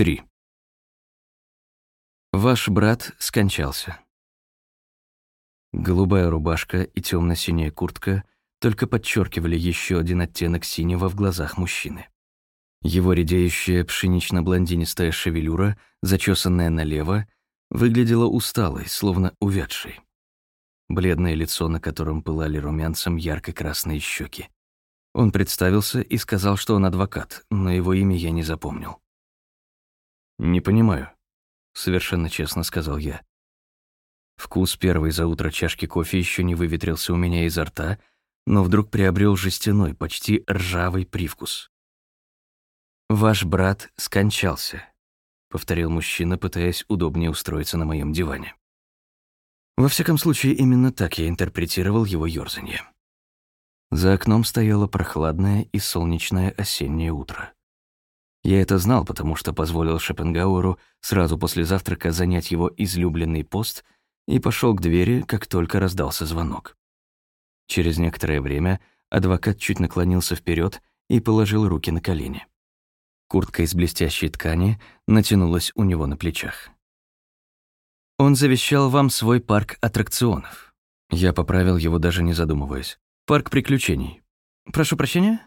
3. Ваш брат скончался. Голубая рубашка и темно-синяя куртка только подчеркивали еще один оттенок синего в глазах мужчины. Его редеющая пшенично-блондинистая шевелюра, зачесанная налево, выглядела усталой, словно увядшей. Бледное лицо, на котором пылали румянцем ярко-красные щеки. Он представился и сказал, что он адвокат, но его имя я не запомнил. «Не понимаю», — совершенно честно сказал я. Вкус первой за утро чашки кофе еще не выветрился у меня изо рта, но вдруг приобрел жестяной, почти ржавый привкус. «Ваш брат скончался», — повторил мужчина, пытаясь удобнее устроиться на моем диване. Во всяком случае, именно так я интерпретировал его ёрзанье. За окном стояло прохладное и солнечное осеннее утро. Я это знал, потому что позволил Шопенгауэру сразу после завтрака занять его излюбленный пост и пошел к двери, как только раздался звонок. Через некоторое время адвокат чуть наклонился вперед и положил руки на колени. Куртка из блестящей ткани натянулась у него на плечах. «Он завещал вам свой парк аттракционов». Я поправил его, даже не задумываясь. Парк приключений. Прошу прощения?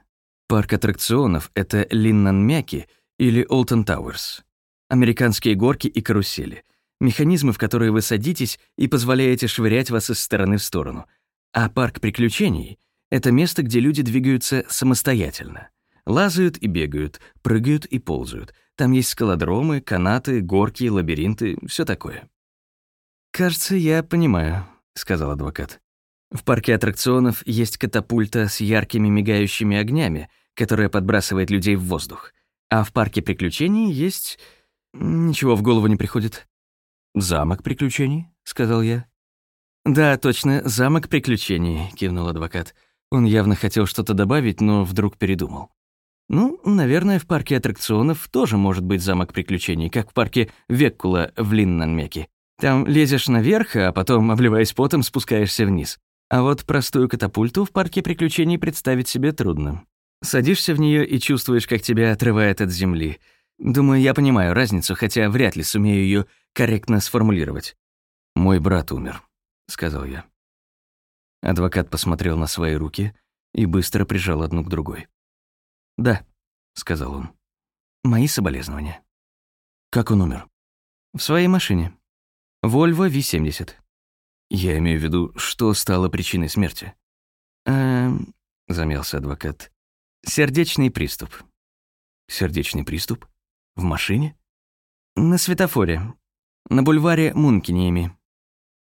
Парк аттракционов — это Линнанмяки или Alton Towers. Американские горки и карусели. Механизмы, в которые вы садитесь и позволяете швырять вас из стороны в сторону. А парк приключений — это место, где люди двигаются самостоятельно. Лазают и бегают, прыгают и ползают. Там есть скалодромы, канаты, горки, лабиринты, все такое. «Кажется, я понимаю», — сказал адвокат. В парке аттракционов есть катапульта с яркими мигающими огнями, которая подбрасывает людей в воздух. А в парке приключений есть... Ничего в голову не приходит. «Замок приключений?» — сказал я. «Да, точно, замок приключений», — кивнул адвокат. Он явно хотел что-то добавить, но вдруг передумал. «Ну, наверное, в парке аттракционов тоже может быть замок приключений, как в парке Веккула в Линнанмеке. Там лезешь наверх, а потом, обливаясь потом, спускаешься вниз. А вот простую катапульту в парке приключений представить себе трудно. Садишься в нее и чувствуешь, как тебя отрывает от земли. Думаю, я понимаю разницу, хотя вряд ли сумею ее корректно сформулировать. «Мой брат умер», — сказал я. Адвокат посмотрел на свои руки и быстро прижал одну к другой. «Да», — сказал он. «Мои соболезнования». «Как он умер?» «В своей машине. Volvo V70. Я имею в виду, что стало причиной смерти? Эм, замялся адвокат. Сердечный приступ. Сердечный приступ? В машине? На светофоре. На бульваре Мункиниями.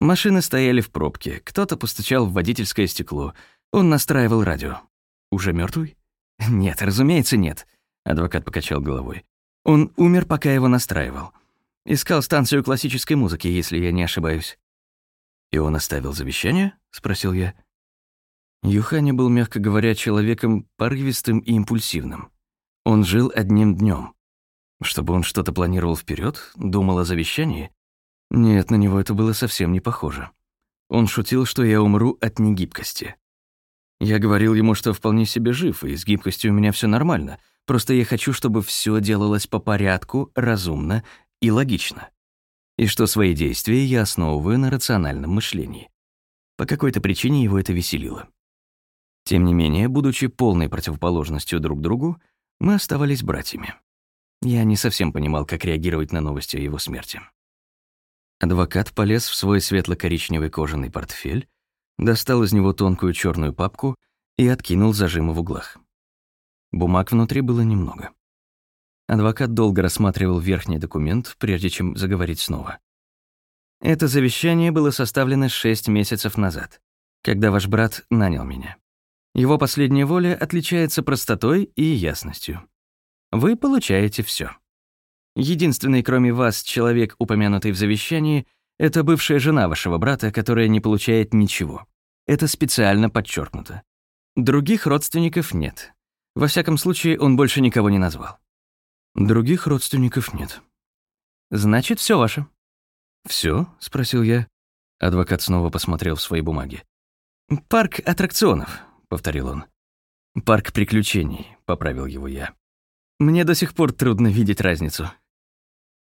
Машины стояли в пробке. Кто-то постучал в водительское стекло. Он настраивал радио. Уже мертвый? Нет, разумеется, нет. Адвокат покачал головой. Он умер, пока его настраивал. Искал станцию классической музыки, если я не ошибаюсь. «И он оставил завещание?» — спросил я. Юхани был, мягко говоря, человеком порывистым и импульсивным. Он жил одним днем. Чтобы он что-то планировал вперед, думал о завещании? Нет, на него это было совсем не похоже. Он шутил, что я умру от негибкости. Я говорил ему, что вполне себе жив, и с гибкостью у меня все нормально, просто я хочу, чтобы все делалось по порядку, разумно и логично и что свои действия я основываю на рациональном мышлении. По какой-то причине его это веселило. Тем не менее, будучи полной противоположностью друг другу, мы оставались братьями. Я не совсем понимал, как реагировать на новости о его смерти. Адвокат полез в свой светло-коричневый кожаный портфель, достал из него тонкую черную папку и откинул зажимы в углах. Бумаг внутри было немного. Адвокат долго рассматривал верхний документ, прежде чем заговорить снова. Это завещание было составлено шесть месяцев назад, когда ваш брат нанял меня. Его последняя воля отличается простотой и ясностью. Вы получаете все. Единственный, кроме вас, человек, упомянутый в завещании, это бывшая жена вашего брата, которая не получает ничего. Это специально подчеркнуто. Других родственников нет. Во всяком случае, он больше никого не назвал. Других родственников нет. Значит, все ваше. Все? спросил я. Адвокат снова посмотрел в свои бумаги. Парк аттракционов, повторил он. Парк приключений, поправил его я. Мне до сих пор трудно видеть разницу.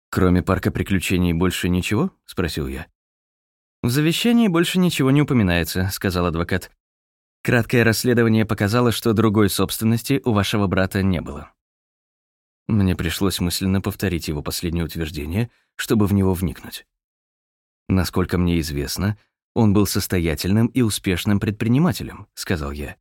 «Кроме парка приключений больше ничего?» — спросил я. «В завещании больше ничего не упоминается», — сказал адвокат. «Краткое расследование показало, что другой собственности у вашего брата не было». Мне пришлось мысленно повторить его последнее утверждение, чтобы в него вникнуть. Насколько мне известно, он был состоятельным и успешным предпринимателем, сказал я.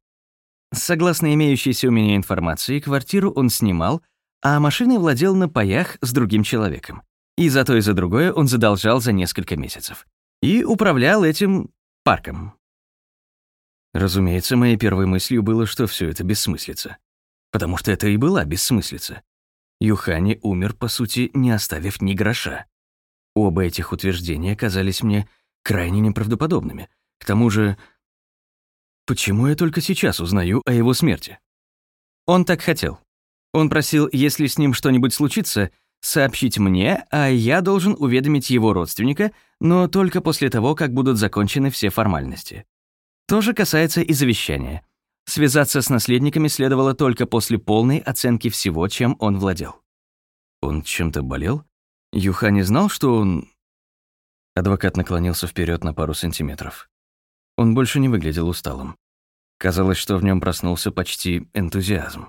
Согласно имеющейся у меня информации, квартиру он снимал, а машиной владел на паях с другим человеком. И за то и за другое он задолжал за несколько месяцев. И управлял этим парком. Разумеется, моей первой мыслью было, что все это бессмыслица. Потому что это и была бессмыслица. Юхани умер, по сути, не оставив ни гроша. Оба этих утверждения казались мне крайне неправдоподобными. К тому же, почему я только сейчас узнаю о его смерти? Он так хотел. Он просил, если с ним что-нибудь случится, сообщить мне, а я должен уведомить его родственника, но только после того, как будут закончены все формальности. То же касается и завещания. Связаться с наследниками следовало только после полной оценки всего, чем он владел. Он чем-то болел? Юха не знал, что он... Адвокат наклонился вперед на пару сантиметров. Он больше не выглядел усталым. Казалось, что в нем проснулся почти энтузиазм.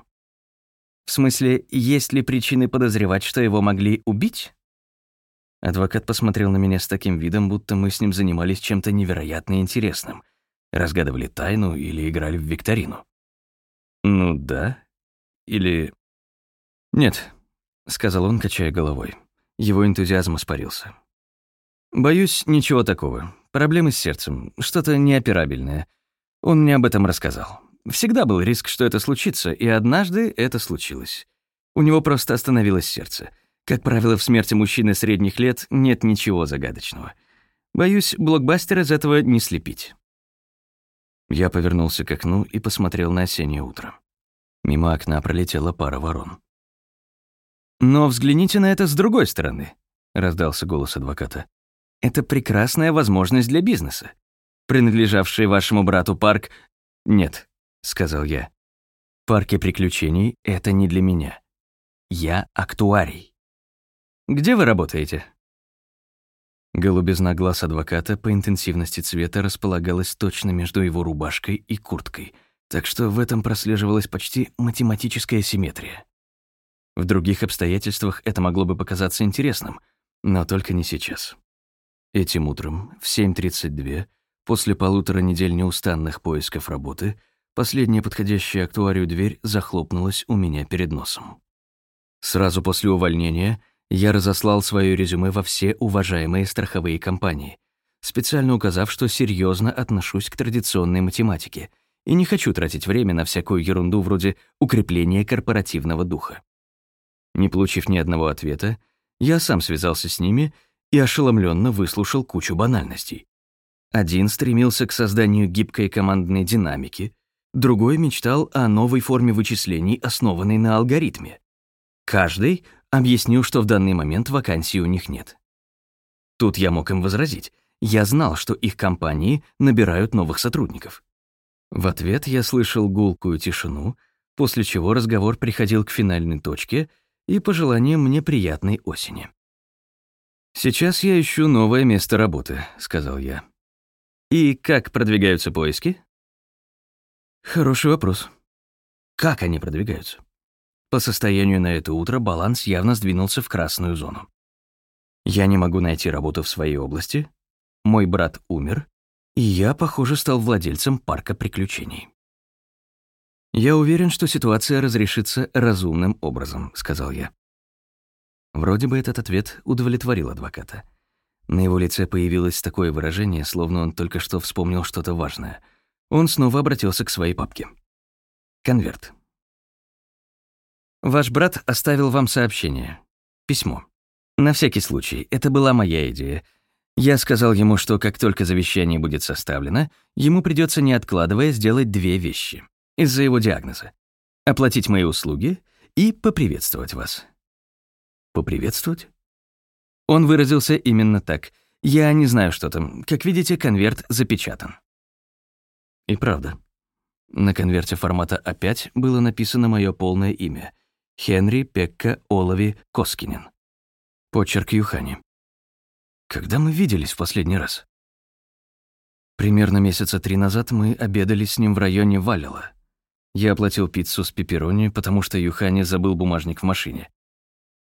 В смысле, есть ли причины подозревать, что его могли убить? Адвокат посмотрел на меня с таким видом, будто мы с ним занимались чем-то невероятно интересным. Разгадывали тайну или играли в викторину. Ну да. Или... Нет, — сказал он, качая головой. Его энтузиазм испарился. «Боюсь, ничего такого. Проблемы с сердцем. Что-то неоперабельное. Он мне об этом рассказал. Всегда был риск, что это случится, и однажды это случилось. У него просто остановилось сердце. Как правило, в смерти мужчины средних лет нет ничего загадочного. Боюсь, блокбастер из этого не слепить». Я повернулся к окну и посмотрел на осеннее утро. Мимо окна пролетела пара ворон. «Но взгляните на это с другой стороны», — раздался голос адвоката. «Это прекрасная возможность для бизнеса. Принадлежавший вашему брату парк...» «Нет», — сказал я. «Парки приключений — это не для меня. Я актуарий». «Где вы работаете?» Голубизна глаз адвоката по интенсивности цвета располагалась точно между его рубашкой и курткой, так что в этом прослеживалась почти математическая симметрия. В других обстоятельствах это могло бы показаться интересным, но только не сейчас. Этим утром, в 7.32, после полутора недель неустанных поисков работы, последняя подходящая актуарию дверь захлопнулась у меня перед носом. Сразу после увольнения я разослал свое резюме во все уважаемые страховые компании, специально указав, что серьезно отношусь к традиционной математике и не хочу тратить время на всякую ерунду вроде укрепления корпоративного духа. Не получив ни одного ответа, я сам связался с ними и ошеломленно выслушал кучу банальностей. Один стремился к созданию гибкой командной динамики, другой мечтал о новой форме вычислений, основанной на алгоритме. Каждый объяснил, что в данный момент вакансий у них нет. Тут я мог им возразить. Я знал, что их компании набирают новых сотрудников. В ответ я слышал гулкую тишину, после чего разговор приходил к финальной точке — и пожеланием мне приятной осени. «Сейчас я ищу новое место работы», — сказал я. «И как продвигаются поиски?» Хороший вопрос. Как они продвигаются? По состоянию на это утро баланс явно сдвинулся в красную зону. Я не могу найти работу в своей области, мой брат умер, и я, похоже, стал владельцем парка приключений. «Я уверен, что ситуация разрешится разумным образом», — сказал я. Вроде бы этот ответ удовлетворил адвоката. На его лице появилось такое выражение, словно он только что вспомнил что-то важное. Он снова обратился к своей папке. Конверт. «Ваш брат оставил вам сообщение. Письмо. На всякий случай, это была моя идея. Я сказал ему, что как только завещание будет составлено, ему придется не откладывая сделать две вещи из-за его диагноза. Оплатить мои услуги и поприветствовать вас. Поприветствовать? Он выразился именно так. Я не знаю, что там. Как видите, конверт запечатан. И правда. На конверте формата А5 было написано мое полное имя — Хенри Пекка Олови Коскинин. Почерк Юхани. Когда мы виделись в последний раз? Примерно месяца три назад мы обедали с ним в районе Валила. Я оплатил пиццу с пепперони, потому что Юхани забыл бумажник в машине.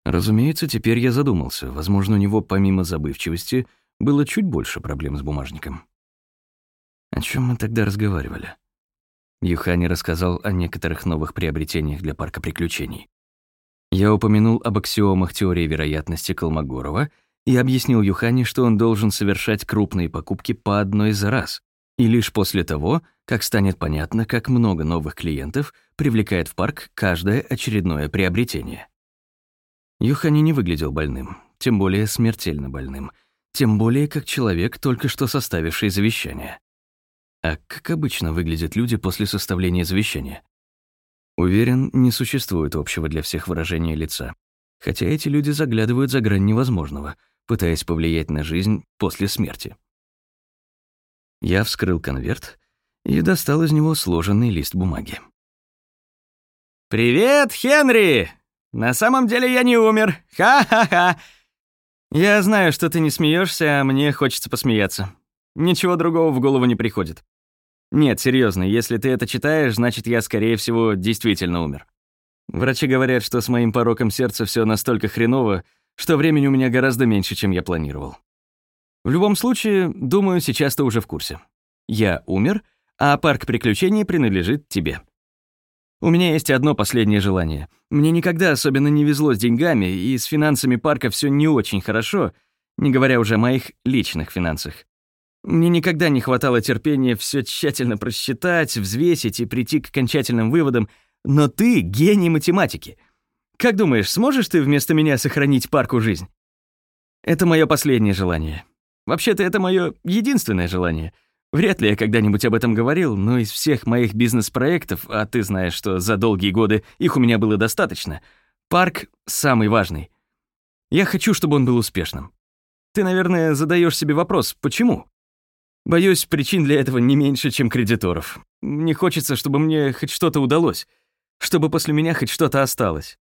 Разумеется, теперь я задумался. Возможно, у него, помимо забывчивости, было чуть больше проблем с бумажником. О чем мы тогда разговаривали? Юхани рассказал о некоторых новых приобретениях для парка приключений. Я упомянул об аксиомах теории вероятности Колмогорова и объяснил Юхани, что он должен совершать крупные покупки по одной за раз, и лишь после того, как станет понятно, как много новых клиентов привлекает в парк каждое очередное приобретение. Юхани не выглядел больным, тем более смертельно больным, тем более как человек, только что составивший завещание. А как обычно выглядят люди после составления завещания? Уверен, не существует общего для всех выражения лица. Хотя эти люди заглядывают за грань невозможного, пытаясь повлиять на жизнь после смерти. Я вскрыл конверт и достал из него сложенный лист бумаги. «Привет, Хенри!» На самом деле я не умер. Ха-ха-ха. Я знаю, что ты не смеешься, а мне хочется посмеяться. Ничего другого в голову не приходит. Нет, серьезно, если ты это читаешь, значит, я, скорее всего, действительно умер. Врачи говорят, что с моим пороком сердца все настолько хреново, что времени у меня гораздо меньше, чем я планировал. В любом случае, думаю, сейчас ты уже в курсе. Я умер, а парк приключений принадлежит тебе. У меня есть одно последнее желание. Мне никогда особенно не везло с деньгами, и с финансами парка все не очень хорошо, не говоря уже о моих личных финансах. Мне никогда не хватало терпения все тщательно просчитать, взвесить и прийти к окончательным выводам, но ты — гений математики. Как думаешь, сможешь ты вместо меня сохранить парку жизнь? Это мое последнее желание. Вообще-то это мое единственное желание — Вряд ли я когда-нибудь об этом говорил, но из всех моих бизнес-проектов, а ты знаешь, что за долгие годы их у меня было достаточно, парк самый важный. Я хочу, чтобы он был успешным. Ты, наверное, задаешь себе вопрос, почему? Боюсь, причин для этого не меньше, чем кредиторов. Мне хочется, чтобы мне хоть что-то удалось, чтобы после меня хоть что-то осталось.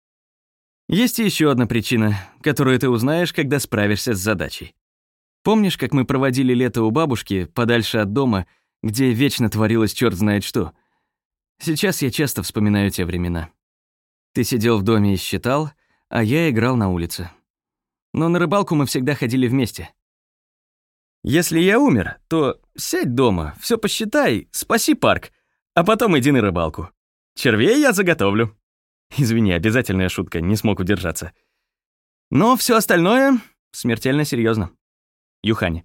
Есть еще одна причина, которую ты узнаешь, когда справишься с задачей. Помнишь, как мы проводили лето у бабушки, подальше от дома, где вечно творилось черт знает что? Сейчас я часто вспоминаю те времена. Ты сидел в доме и считал, а я играл на улице. Но на рыбалку мы всегда ходили вместе. Если я умер, то сядь дома, все посчитай, спаси парк, а потом иди на рыбалку. Червей я заготовлю. Извини, обязательная шутка, не смог удержаться. Но все остальное смертельно серьезно. Юхани.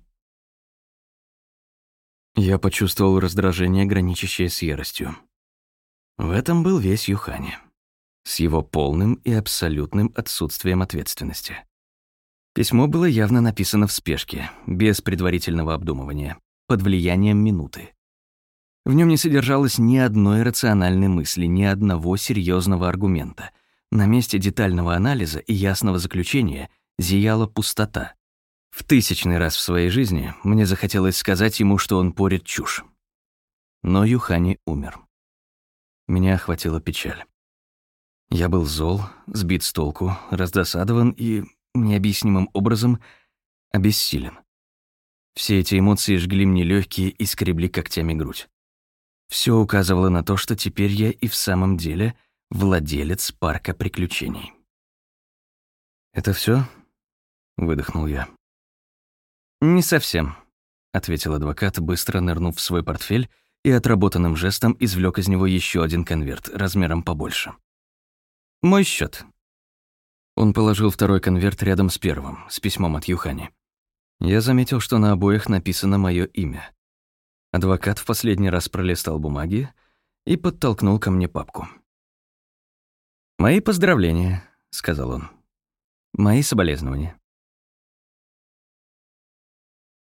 Я почувствовал раздражение, граничащее с яростью. В этом был весь Юхани. С его полным и абсолютным отсутствием ответственности. Письмо было явно написано в спешке, без предварительного обдумывания, под влиянием минуты. В нем не содержалось ни одной рациональной мысли, ни одного серьезного аргумента. На месте детального анализа и ясного заключения зияла пустота, в тысячный раз в своей жизни мне захотелось сказать ему, что он порит чушь. Но Юхани умер. Меня охватила печаль. Я был зол, сбит с толку, раздосадован и, необъяснимым образом, обессилен. Все эти эмоции жгли мне легкие и скребли когтями грудь. Все указывало на то, что теперь я и в самом деле владелец парка приключений. «Это все? выдохнул я. «Не совсем», — ответил адвокат, быстро нырнув в свой портфель и отработанным жестом извлек из него еще один конверт размером побольше. «Мой счет. Он положил второй конверт рядом с первым, с письмом от Юхани. Я заметил, что на обоих написано мое имя. Адвокат в последний раз пролистал бумаги и подтолкнул ко мне папку. «Мои поздравления», — сказал он. «Мои соболезнования.